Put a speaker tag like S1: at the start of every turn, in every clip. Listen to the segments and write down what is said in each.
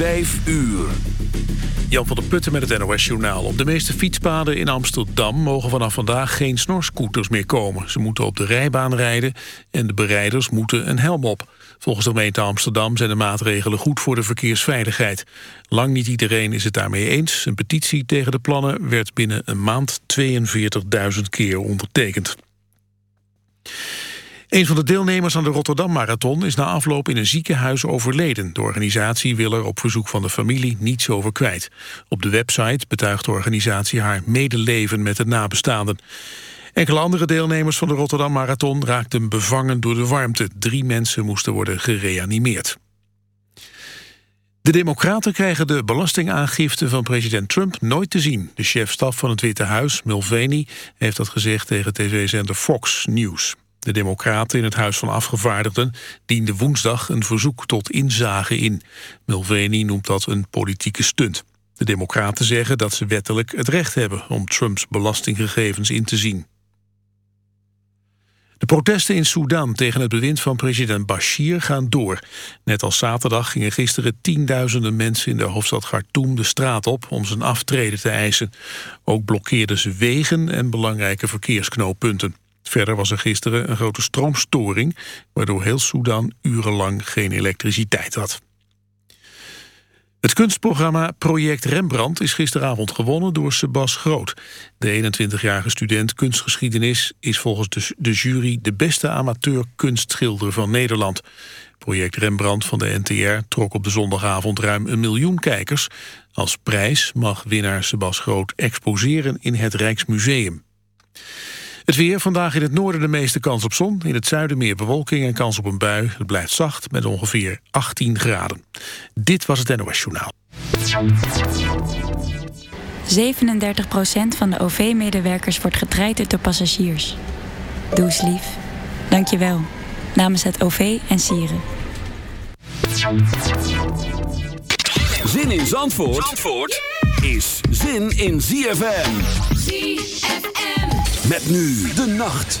S1: Vijf uur.
S2: Jan van der Putten met het NOS-journaal. Op de meeste fietspaden in Amsterdam mogen vanaf vandaag geen snorscooters meer komen. Ze moeten op de rijbaan rijden en de bereiders moeten een helm op. Volgens de gemeente Amsterdam zijn de maatregelen goed voor de verkeersveiligheid. Lang niet iedereen is het daarmee eens. Een petitie tegen de plannen werd binnen een maand 42.000 keer ondertekend. Een van de deelnemers aan de Rotterdam Marathon is na afloop in een ziekenhuis overleden. De organisatie wil er op verzoek van de familie niets over kwijt. Op de website betuigt de organisatie haar medeleven met de nabestaanden. Enkele andere deelnemers van de Rotterdam Marathon raakten bevangen door de warmte. Drie mensen moesten worden gereanimeerd. De democraten krijgen de belastingaangifte van president Trump nooit te zien. De chef-staf van het Witte Huis, Mulvaney, heeft dat gezegd tegen tv-zender Fox News. De democraten in het Huis van Afgevaardigden dienden woensdag een verzoek tot inzage in. Mulvaney noemt dat een politieke stunt. De democraten zeggen dat ze wettelijk het recht hebben om Trumps belastinggegevens in te zien. De protesten in Sudan tegen het bewind van president Bashir gaan door. Net als zaterdag gingen gisteren tienduizenden mensen in de hoofdstad Khartoum de straat op om zijn aftreden te eisen. Ook blokkeerden ze wegen en belangrijke verkeersknooppunten. Verder was er gisteren een grote stroomstoring... waardoor heel Sudan urenlang geen elektriciteit had. Het kunstprogramma Project Rembrandt is gisteravond gewonnen door Sebas Groot. De 21-jarige student kunstgeschiedenis is volgens de jury de beste amateur kunstschilder van Nederland. Project Rembrandt van de NTR trok op de zondagavond ruim een miljoen kijkers. Als prijs mag winnaar Sebas Groot exposeren in het Rijksmuseum. Het weer, vandaag in het noorden de meeste kans op zon. In het zuiden meer bewolking en kans op een bui. Het blijft zacht met ongeveer 18 graden. Dit was het NOS Journaal.
S3: 37% van de OV-medewerkers wordt getraind door passagiers. Doe eens lief. Dank je wel. Namens het OV en Sieren.
S1: Zin in Zandvoort, Zandvoort is zin in ZFM.
S4: ZFM.
S1: Met nu de nacht.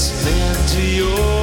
S1: listening to your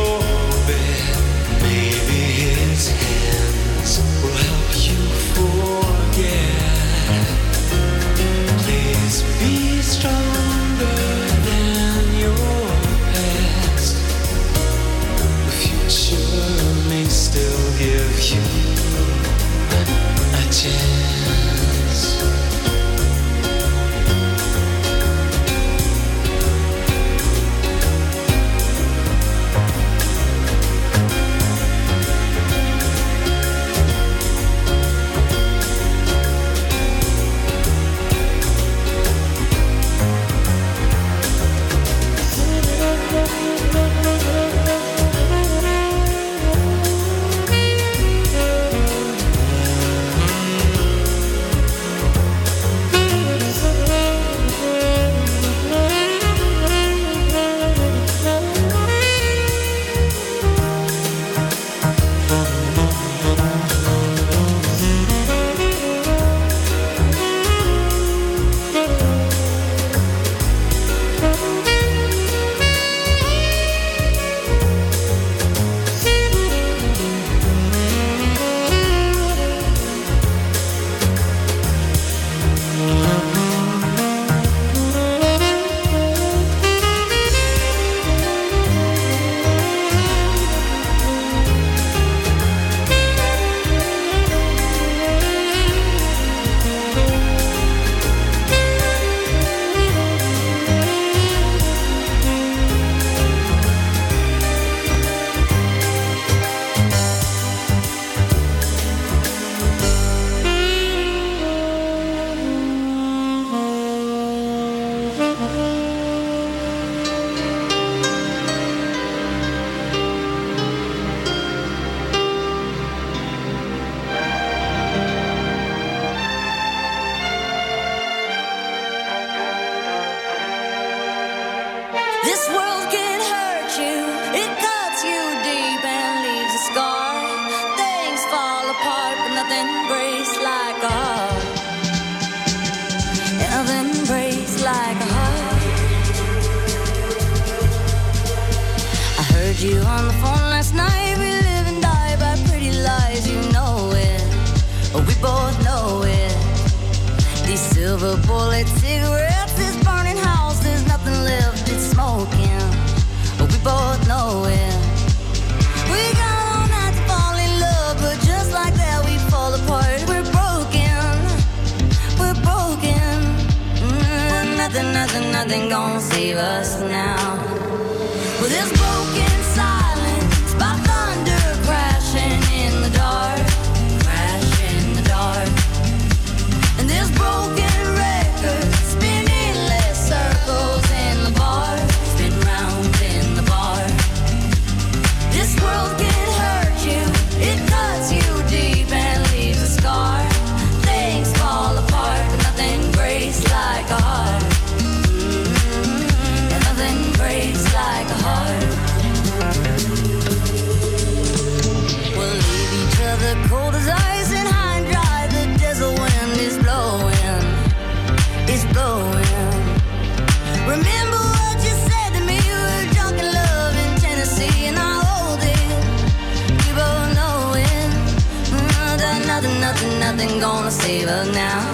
S5: nothing gonna save her now.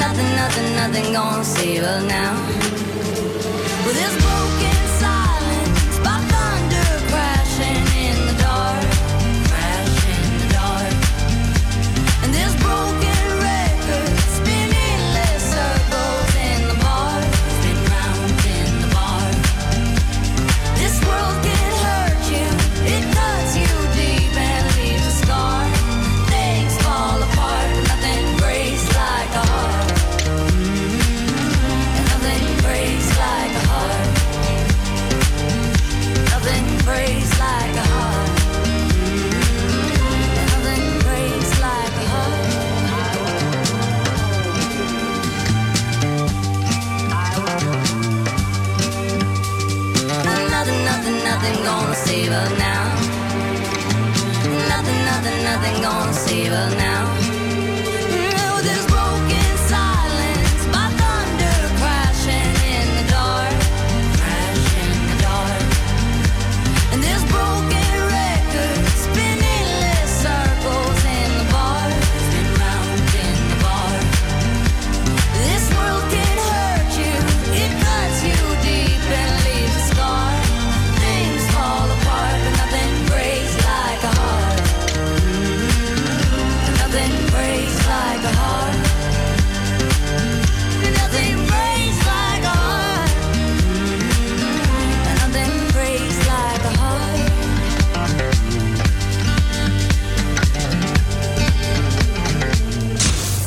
S5: Nothing, nothing, nothing gonna save us now. Well,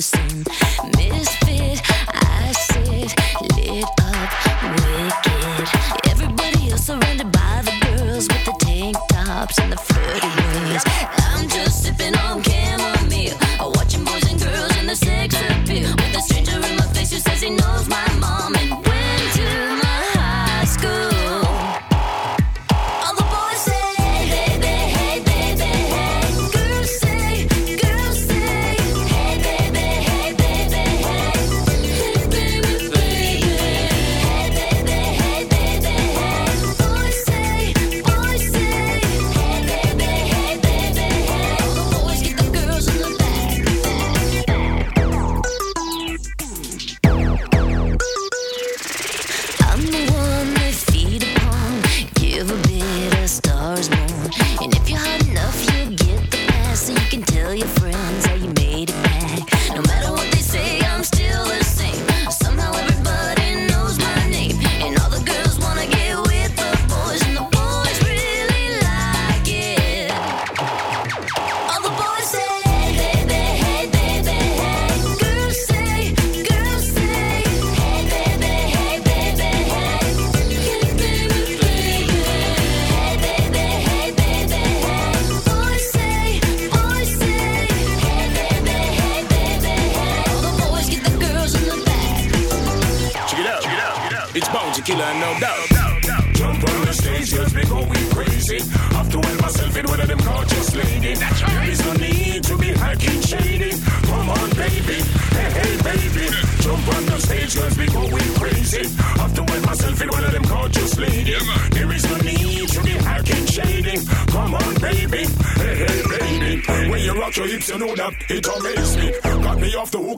S6: the same.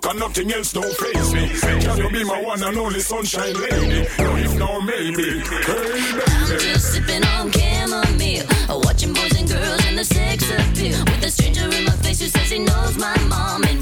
S6: look and
S7: nothing else don't face me. Can you be my one and only sunshine lady? No, if no, maybe. Hey,
S1: I'm just sipping on chamomile, watching boys and girls in the sex appeal. With a stranger in my face who says he knows my mom and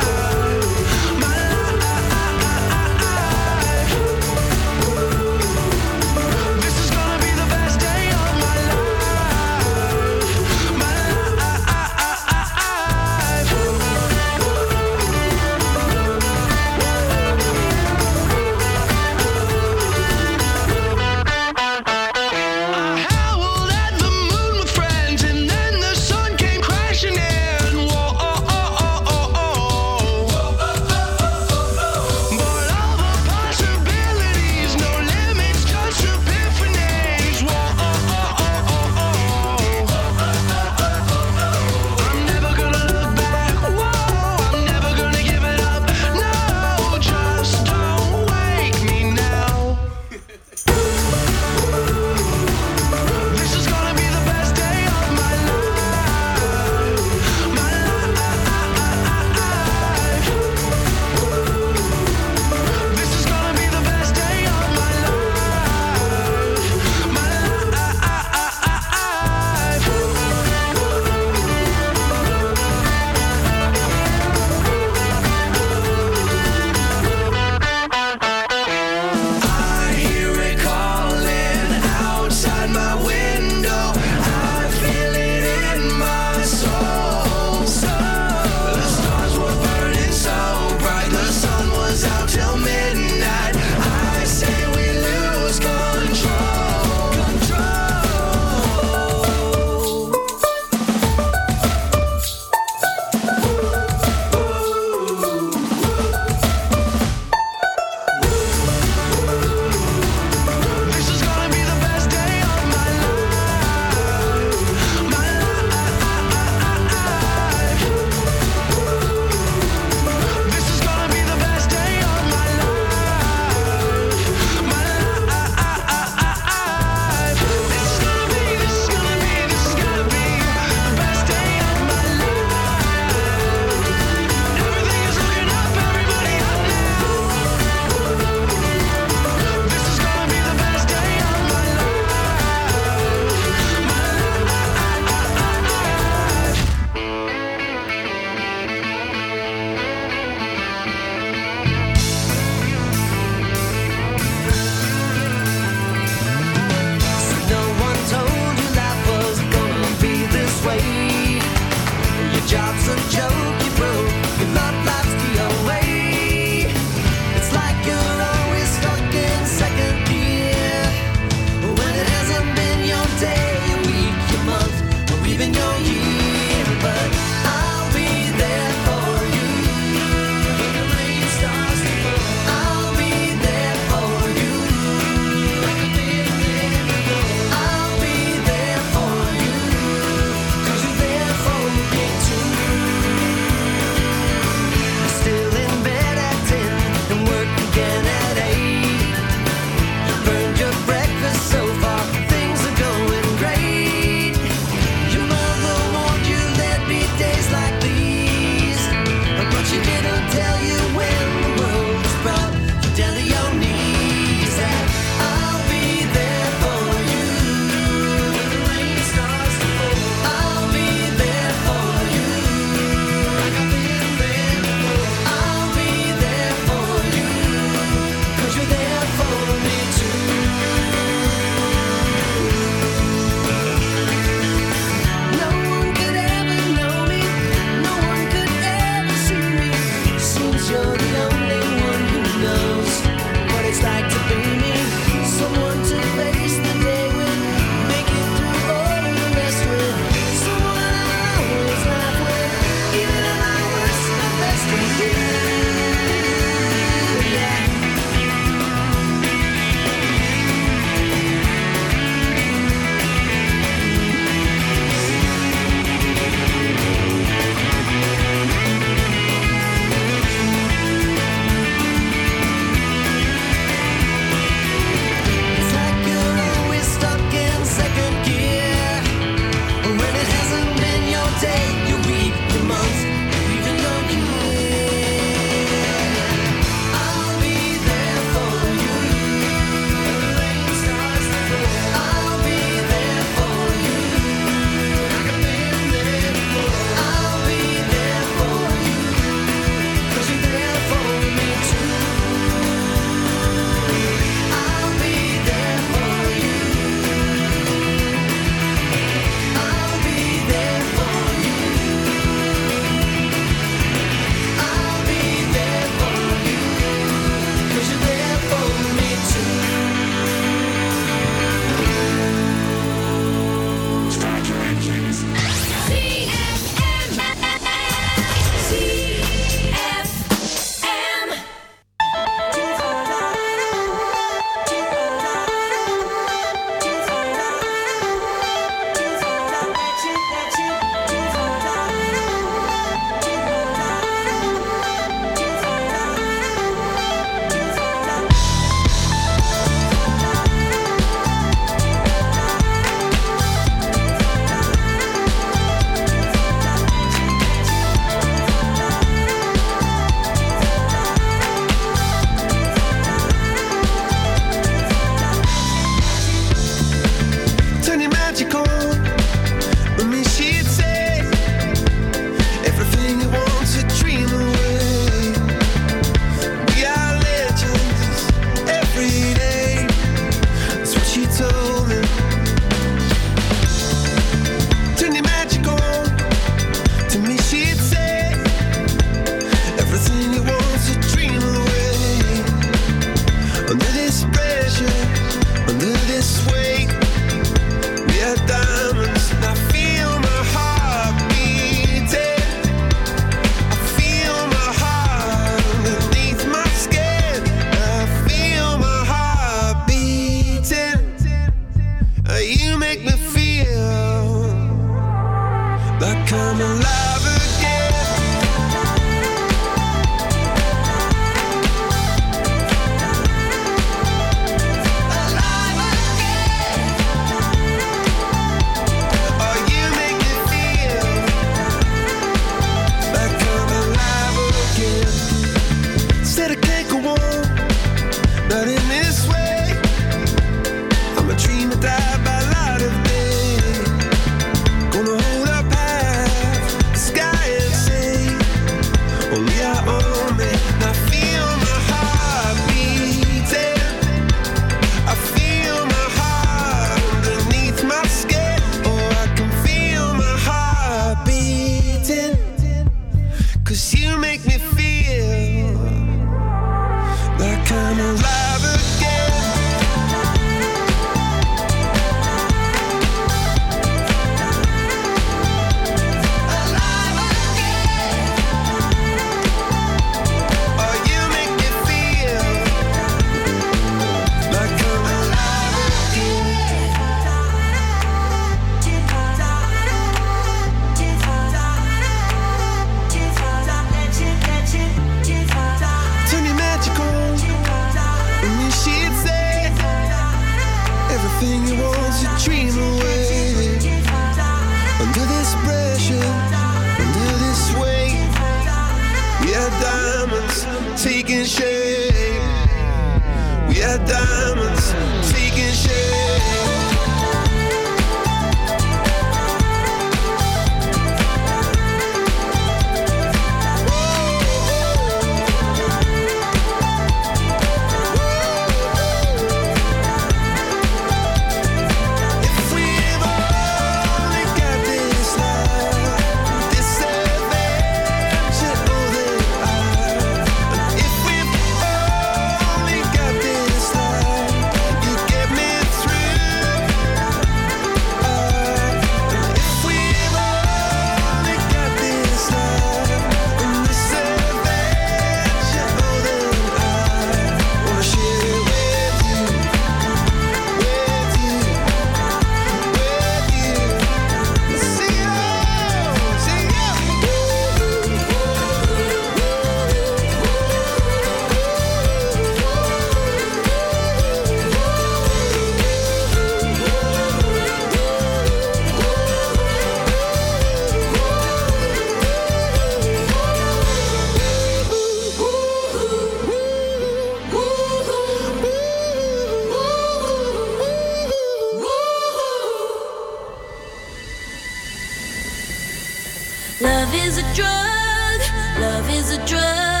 S5: Love is a drug.